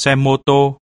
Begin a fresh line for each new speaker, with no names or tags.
xe mô tô.